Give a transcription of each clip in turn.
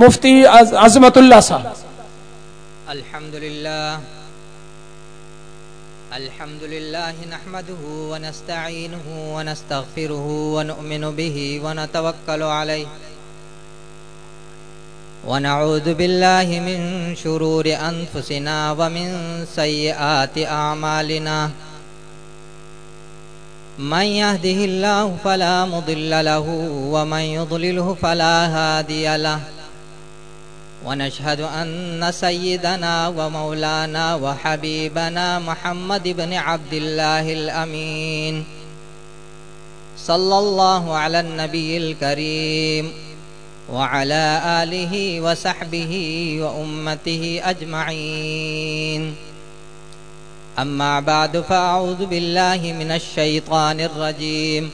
مفتی عظمت اللہ صاحب۔ الحمد لله الحمد لله نحمده ونستعينه ونستغفره ونؤمن به ونتوكل عليه ونعوذ بالله من شرور أنفسنا ومن سيئات أعمالنا من يهده الله فلا مضل له ومن يضلله فلا هادي له۔ ونشهد أن سيدنا ومولانا وحبيبنا محمد بن عبد الله الأمين. صلى الله على النبي الكريم وعلى آله وصحبه وأمته أجمعين. أما بعد فأعوذ بالله من الشيطان الرجيم.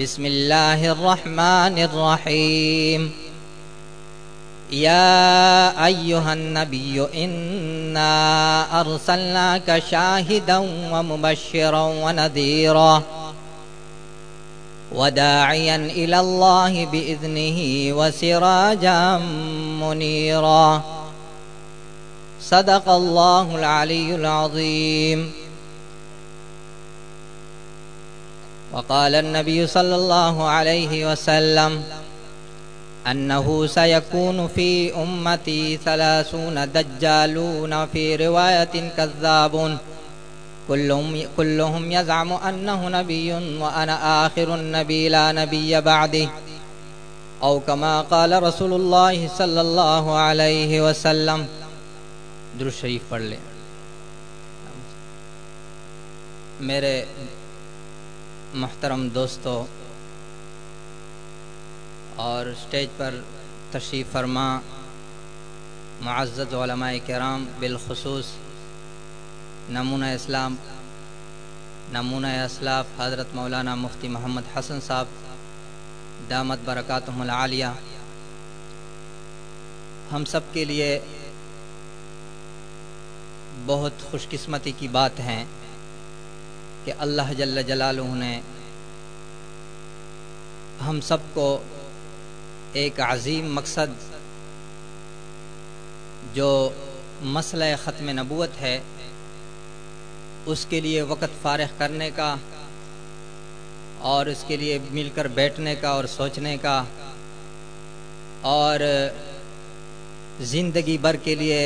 بسم الله الرحمن الرحيم. يا أيها النبي إنا أرسلناك شاهدا ومبشرا ونذيرا وداعيا إلى الله بإذنه وسراجا منيرا. صدق الله العلي العظيم. وقال النبي صلى الله عليه وسلم أنه سيكون في أمتي ثلاثون دجالون في رواية كذابون كلهم, كلهم يزعم أنه نبي وأنا آخر النبي لا نبي بعده. أو كما قال رسول الله صلى الله عليه وسلم. درود شریف پڑھ لیں۔ میرے محترم دوستو اور اسٹیج پر تشریف فرما معزز علماء کرام بالخصوص نمونہ اسلام، نمونہ اسلاف حضرت مولانا مفتی محمد حسن صاحب، دامت برکاتہم العالیہ۔ ہم سب کے لیے بہت خوش قسمتی کی بات ہے کہ اللہ جل جلالہ نے ہم سب کو ایک عظیم مقصد جو مسئلہ ختم نبوت ہے، اس کے لیے وقت فارغ کرنے کا اور اس کے لیے مل کر بیٹھنے کا اور سوچنے کا اور زندگی بھر کے لیے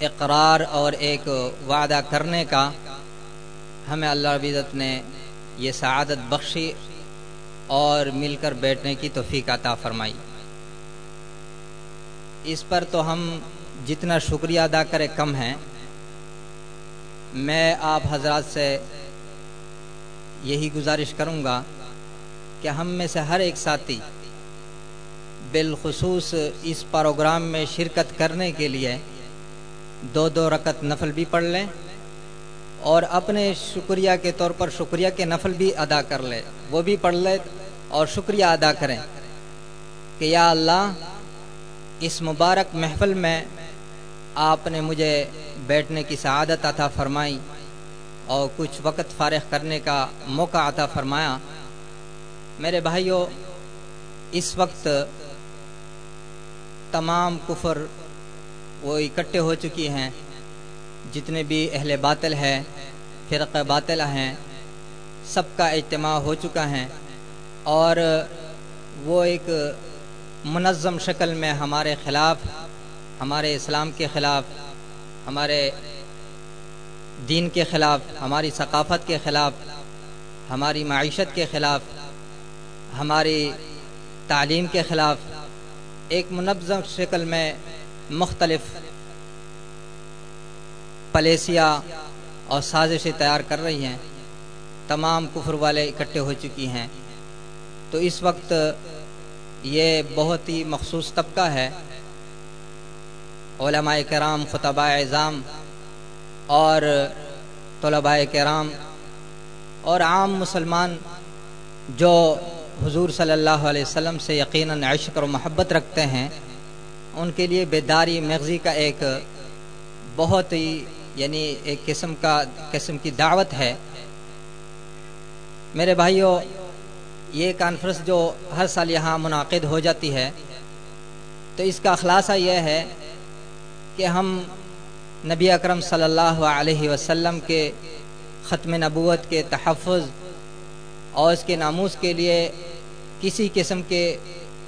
اقرار اور ایک وعدہ کرنے کا، ہمیں اللہ رب نے یہ سعادت بخشی اور مل کر بیٹھنے کی توفیق عطا فرمائی۔ اس پر تو ہم جتنا شکریہ ادا کرے کم ہیں۔ میں آپ حضرات سے یہی گزارش کروں گا کہ ہم میں سے ہر ایک ساتھی بالخصوص اس پروگرام میں شرکت کرنے کے لیے دو دو رکت نفل بھی پڑھ لیں۔ اور اپنے شکریہ کے طور پر شکریہ کے نفل بھی ادا کر لے، وہ بھی پڑھ لے اور شکریہ ادا کریں کہ یا اللہ، اس مبارک محفل میں آپ نے مجھے بیٹھنے کی سعادت عطا فرمائی اور کچھ وقت فارغ کرنے کا موقع عطا فرمایا۔ میرے بھائیوں اس وقت تمام کفر وہ اکٹھے ہو چکی ہیں۔ جتنے بھی اہل باطل ہے فرق باطل ہیں، سب کا اجتماع ہو چکا ہے۔ اور وہ ایک منظم شکل میں ہمارے خلاف، ہمارے اسلام کے خلاف، ہمارے دین کے خلاف، ہماری ثقافت کے خلاف، ہماری معیشت کے خلاف، ہماری تعلیم کے خلاف ایک منظم شکل میں مختلف پلیسیا اور سازشیں تیار کر رہی ہیں، تمام کفر والے اکٹھے ہو چکی ہیں۔ تو اس وقت یہ بہت ہی مخصوص طبقہ ہے۔ علماء کرام خطبہ اعظام اور طلباء کرام اور عام مسلمان جو حضور صلی اللہ علیہ وسلم سے یقیناً عشق اور محبت رکھتے ہیں، ان کے لیے بیداری مغزی کا ایک بہت ہی یعنی ایک قسم کا قسم کی دعوت ہے۔ میرے بھائیوں یہ کانفرنس جو ہر سال یہاں منعقد ہو جاتی ہے، تو اس کا خلاصہ یہ ہے کہ ہم نبی اکرم صلی اللہ علیہ وسلم کے ختم نبوت کے تحفظ اور اس کے ناموس کے لیے کسی قسم کے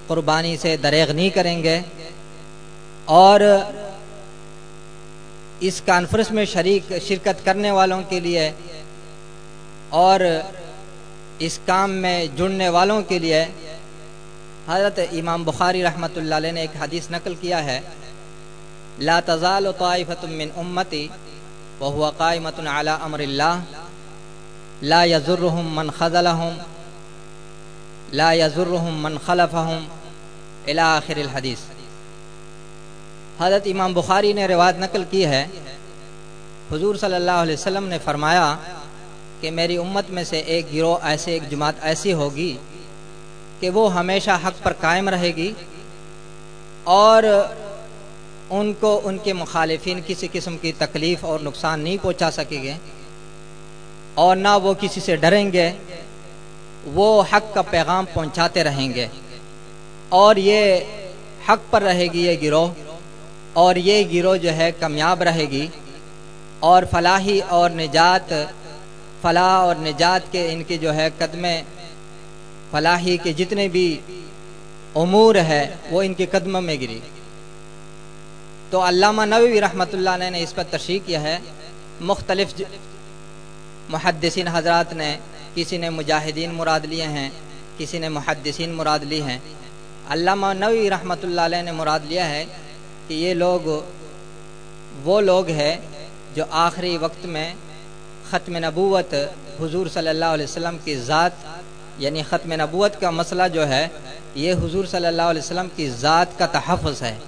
قربانی سے دریغ نہیں کریں گے۔ اور اس کانفرنس میں شریک شرکت کرنے والوں کے لیے اور اس کام میں جڑنے والوں کے لیے حضرت امام بخاری رحمۃ اللہ علیہ نے ایک حدیث نقل کیا ہے، لا تزال طائفة من امتی وهو قائمة على امر الله، لا يزرهم من خذلهم، لا يزرهم من خلفهم الى آخر الحدیث حضرت امام بخاری نے روایت نقل کی ہے۔ حضور صلی اللہ علیہ وسلم نے فرمایا کہ میری امت میں سے ایک گروہ ایسے، ایک جماعت ایسی ہوگی کہ وہ ہمیشہ حق پر قائم رہے گی اور ان کو ان کے مخالفین کسی قسم کی تکلیف اور نقصان نہیں پہنچا سکیں گے اور نہ وہ کسی سے ڈریں گے، وہ حق کا پیغام پہنچاتے رہیں گے اور یہ حق پر رہے گی یہ گروہ۔ اور یہ گروہ جو ہے کامیاب رہے گی اور فلاحی اور نجات، فلاح اور نجات کے ان کے جو ہے قدمے فلاحی کے جتنے بھی امور ہے وہ ان کے قدموں میں گری۔ تو علامہ نوی رحمۃ اللہ علیہ نے اس پر تشریح کیا ہے۔ مختلف محدثین حضرات نے کسی نے مجاہدین مراد لیے ہیں، کسی نے محدثین مراد لی ہیں۔ علامہ نوی رحمۃ اللہ علیہ نے مراد لیا ہے کہ یہ لوگ وہ لوگ ہیں جو آخری وقت میں ختم نبوت حضور صلی اللہ علیہ وسلم کی ذات یعنی ختم نبوت کا مسئلہ جو ہے، یہ حضور صلی اللہ علیہ وسلم کی ذات کا تحفظ ہے۔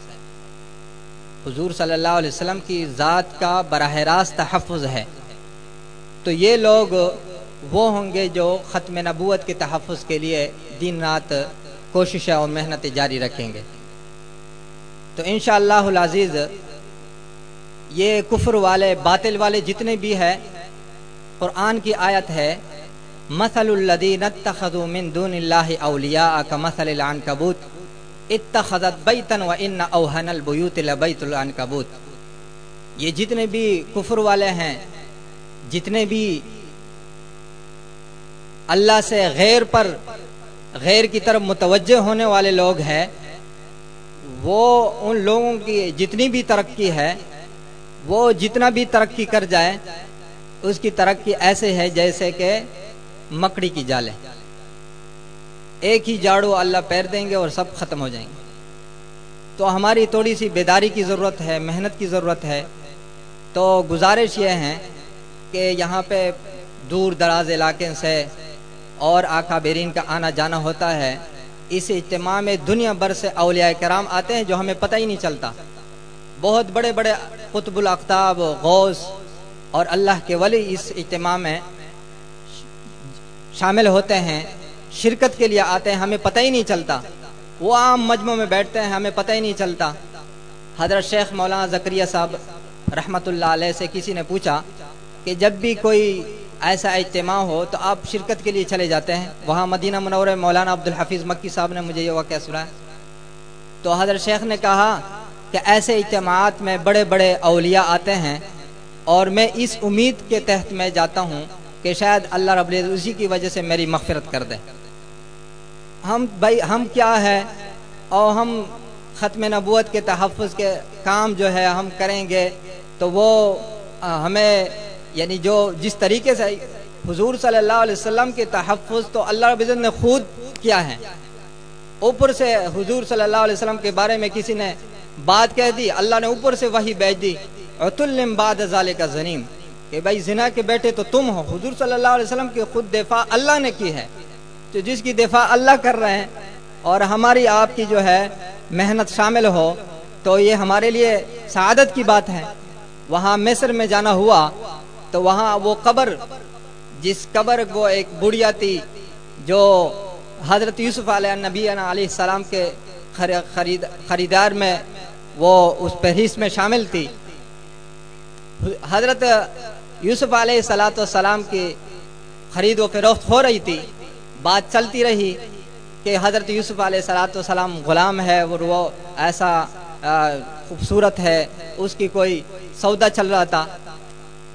حضور صلی اللہ علیہ وسلم کی ذات کا براہ راست تحفظ ہے۔ تو یہ لوگ وہ ہوں گے جو ختم نبوت کے تحفظ کے لیے دن رات کوششیں اور محنتیں جاری رکھیں گے۔ تو انشاءاللہ العزیز، یہ کفر والے، باطل والے جتنے بھی ہیں، قرآن کی آیت ہے، مثل الذین اتخذوا من دون اللہ اولیاء کمثل العنکبوت اتخذت بیتا و ان اوہن البیوت لبیت العنکبوت یہ جتنے بھی کفر والے ہیں، جتنے بھی اللہ سے غیر پر، غیر کی طرف متوجہ ہونے والے لوگ ہیں وہ ان لوگوں کی جتنی بھی ترقی ہے، وہ جتنا بھی ترقی کر جائے، اس کی ترقی ایسے ہے جیسے کہ مکڑی کی جالے ایک ہی جاڑو اللہ پیر دیں گے اور سب ختم ہو جائیں گے۔ تو ہماری تھوڑی سی بیداری کی ضرورت ہے، محنت کی ضرورت ہے۔ تو گزارش یہ ہیں کہ یہاں پہ دور دراز علاقے سے اور آقا بیرین کا آنا جانا ہوتا ہے۔ اس اجتماع میں دنیا بھر سے اولیاء کرام آتے ہیں جو ہمیں پتہ ہی نہیں چلتا۔ بہت بڑے بڑے قطب الاختاب غوث اور اللہ کے ولی اس اجتماع میں شامل ہوتے ہیں، شرکت کے لیے آتے ہیں، ہمیں پتہ ہی نہیں چلتا۔ وہ عام مجموع میں بیٹھتے ہیں، ہمیں پتہ ہی نہیں چلتا۔ حضرت شیخ مولانا زکریہ صاحب رحمۃ اللہ علیہ سے کسی نے پوچھا کہ جب بھی کوئی ایسا اجتماع ہو تو آپ شرکت کے لیے چلے جاتے ہیں۔ وہاں مدینہ منور مولانا عبد الحفیظ مکی صاحب نے مجھے یہ واقعہ سنا تو حضرت شیخ نے کہا کہ ایسے اجتماعات میں بڑے بڑے اولیاء آتے ہیں اور میں اس امید کے تحت میں جاتا ہوں کہ شاید اللہ رب اسی کی وجہ سے میری مغفرت کر دے۔ ہم بھائی، ہم کیا ہے اور ہم ختم نبوت کے تحفظ کے کام جو ہے ہم کریں گے تو وہ ہمیں یعنی جو جس طریقے سے حضور صلی اللہ علیہ وسلم کے تحفظ تو اللہ رب العزت نے خود کیا ہے۔ اوپر سے حضور صلی اللہ علیہ وسلم کے بارے میں کسی نے بات کہہ دی، اللہ نے اوپر سے وہی بیچ دی۔ عطلم بعد ذالک کا ظنیم۔ کہ بھائی زنا کے بیٹے تو تم ہو۔ حضور صلی اللہ علیہ وسلم کی خود دفاع اللہ نے کی ہے۔ تو جس کی دفاع اللہ کر رہے ہیں اور ہماری آپ کی جو ہے محنت شامل ہو، تو یہ ہمارے لیے سعادت کی بات ہے۔ وہاں مصر میں جانا ہوا۔ تو وہاں وہ قبر، جس قبر کو ایک بڑھیا تھی، جو حضرت یوسف علیہ نبی علیہ السلام کے خرید، خریدار میں وہ اس فہرست میں شامل تھی۔ حضرت یوسف علیہ السلاۃ والسلام کی خرید و فروخت ہو رہی تھی۔ بات چلتی رہی کہ حضرت یوسف علیہ السلاۃ والسلام غلام ہے اور وہ ایسا خوبصورت ہے، اس کی کوئی سودا چل رہا تھا۔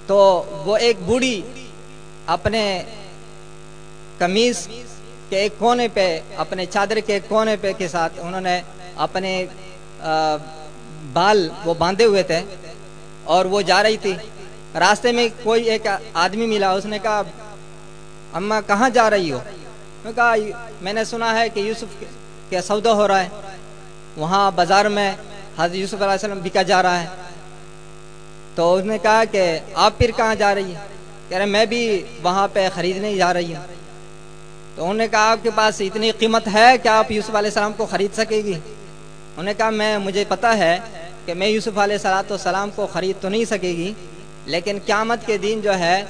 تو وہ ایک بوڑھی اپنے قمیض کے ایک کونے پہ، اپنے چادر کے ایک کونے پہ کے ساتھ انہوں نے اپنے بال وہ باندھے ہوئے تھے اور وہ جا رہی تھی۔ راستے میں کوئی ایک آدمی ملا، اس نے کہا اما کہاں جا رہی ہو؟ میں کہا، میں نے سنا ہے کہ یوسف کے سودا ہو رہا ہے۔ وہاں بازار میں حضرت یوسف علیہ السلام بکا جا رہا ہے۔ تو اس نے کہا کہ آپ پھر کہاں جا رہی ہے کہہ رہے میں بھی وہاں پہ خریدنے جا رہی ہوں۔ تو انہوں نے کہا، آپ کے پاس اتنی قیمت ہے کہ آپ یوسف علیہ السلام کو خرید سکے گی؟ انہوں نے کہا، میں، مجھے پتا ہے کہ میں یوسف علیہ صلاحت السلام کو خرید تو نہیں سکے گی، لیکن قیامت کے دن جو ہے،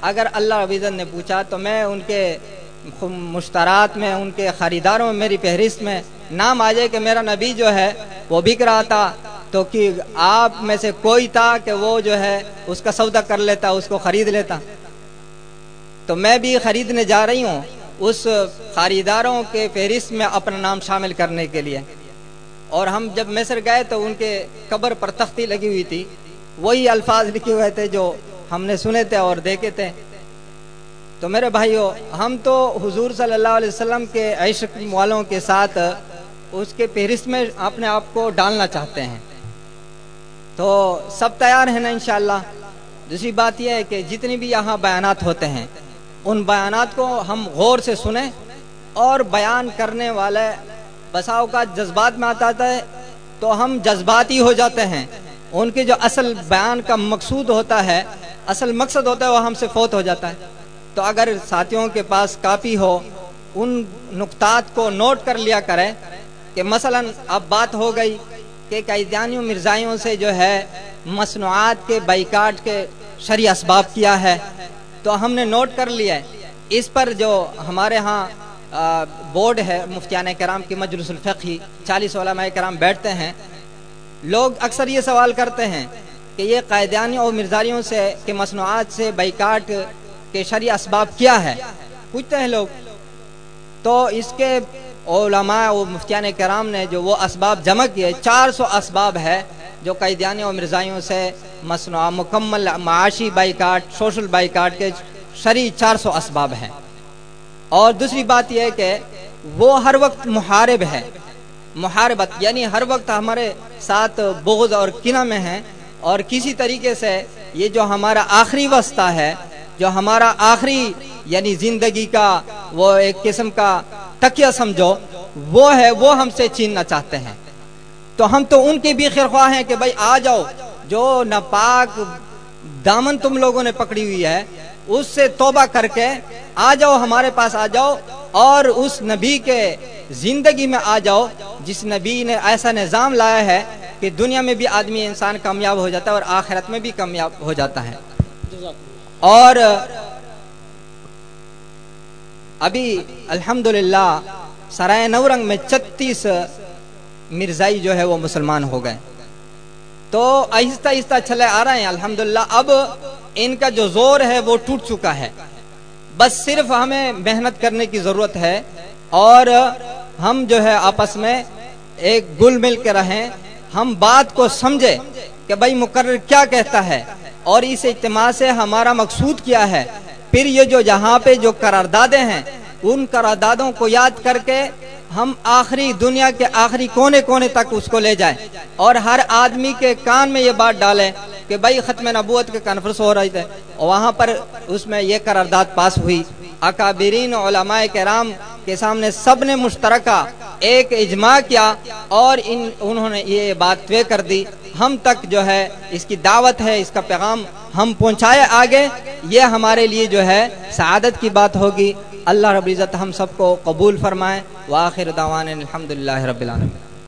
اگر اللہ ربیزن نے پوچھا تو میں ان کے مشترات میں، ان کے خریداروں میں، میری فہرست میں نام آ جائے کہ میرا نبی جو ہے وہ بک رہا تھا۔ تو کہ آپ میں سے کوئی تھا کہ وہ جو ہے اس کا سودا کر لیتا، اس کو خرید لیتا۔ تو میں بھی خریدنے جا رہی ہوں اس خریداروں کے فہرست میں اپنا نام شامل کرنے کے لیے۔ اور ہم جب مصر گئے تو ان کے قبر پر تختی لگی ہوئی تھی۔ وہی الفاظ لکھے ہوئے تھے جو ہم نے سنے تھے اور دیکھے تھے۔ تو میرے بھائیو، ہم تو حضور صلی اللہ علیہ وسلم کے عشق والوں کے ساتھ اس کے فہرست میں اپنے آپ کو ڈالنا چاہتے ہیں۔ تو سب تیار ہیں نا انشاءاللہ۔ دوسری بات یہ ہے کہ جتنی بھی یہاں بیانات ہوتے ہیں، ان بیانات کو ہم غور سے سنیں اور بیان کرنے والے بساؤ کا جذبات میں آتا ہے تو ہم جذباتی ہو جاتے ہیں۔ ان کے جو اصل بیان کا مقصود ہوتا ہے، اصل مقصد ہوتا ہے، وہ ہم سے فوت ہو جاتا ہے۔ تو اگر ساتھیوں کے پاس کاپی ہو، ان نقطات کو نوٹ کر لیا کرے کہ مثلا اب بات ہو گئی کہ قیدیانیوں مرزائیوں سے جو ہے مصنوعات کے بائیکاٹ کے شرع اسباب کیا ہے، تو ہم نے نوٹ کر لیا ہے۔ اس پر جو ہمارے ہاں بورڈ ہے، مفتیان کرام کی مجلس الفقی چالیس علماء کرام بیٹھتے ہیں۔ لوگ اکثر یہ سوال کرتے ہیں کہ یہ قائدیانی اور مرزاریوں سے کہ مصنوعات سے بائیکاٹ کے شرع اسباب کیا ہے؟ پوچھتے ہیں لوگ۔ تو اس کے علماء و مفتیان کرام نے جو وہ اسباب جمع کیے، چار سو اسباب ہے جو قیدیانی اور مرزائیوں سے مصنوع مکمل معاشی بائیکاٹ، سوشل بائیکاٹ کے شرع چار سو اسباب ہیں۔ اور دوسری بات یہ ہے کہ وہ ہر وقت محارب ہے۔ محاربت یعنی ہر وقت ہمارے ساتھ بغض اور کنہ میں ہیں۔ اور کسی طریقے سے یہ جو ہمارا آخری وسطہ ہے، جو ہمارا آخری یعنی زندگی کا وہ ایک قسم کا تکیہ سمجھو، وہ ہے، وہ ہم سے چیننا چاہتے ہیں۔ تو ہم تو ان کے بھی خیر خواہ ہیں کہ بھائی آ جاؤ، جو ناپاک دامن تم لوگوں نے پکڑی ہوئی ہے، اس سے توبہ کر کے آ جاؤ، ہمارے پاس آ جاؤ اور اس نبی کے زندگی میں آ جاؤ، جس نبی نے ایسا نظام لایا ہے کہ دنیا میں بھی آدمی انسان کامیاب ہو جاتا ہے اور آخرت میں بھی کامیاب ہو جاتا ہے۔ اور ابھی الحمدللہ سرائے نورنگ میں چتیس مرزائی جو ہے وہ مسلمان ہو گئے۔ تو آہستہ آہستہ چلے آ رہے ہیں۔ الحمدللہ اب ان کا جو زور ہے وہ ٹوٹ چکا ہے۔ بس صرف ہمیں محنت کرنے کی ضرورت ہے اور ہم جو ہے آپس میں ایک گل مل کے رہیں۔ ہم بات کو سمجھے کہ بھائی مقرر کیا کہتا ہے اور اس اجتماع سے ہمارا مقصود کیا ہے۔ پھر یہ جو جہاں پہ جو قراردادیں ہیں، ان قراردادوں کو یاد کر کے ہم آخری دنیا کے آخری کونے کونے تک اس کو لے جائیں۔ اور ہر آدمی کے کان میں یہ بات ڈالیں کہ بھائی ختم نبوت کے کانفرنس ہو رہے تھے وہاں پر اس میں یہ قرارداد پاس ہوئی۔ اکابرین علماء کرام کے سامنے سب نے مشترکہ ایک اجماع کیا اور ان، انہوں نے یہ بات طے کر دی۔ ہم تک جو ہے اس کی دعوت ہے، اس کا پیغام ہم پہنچائے آگے۔ یہ ہمارے لیے جو ہے سعادت کی بات ہوگی۔ اللہ رب العزت ہم سب کو قبول فرمائے۔ واخر دعوان الحمدللہ رب العالمین۔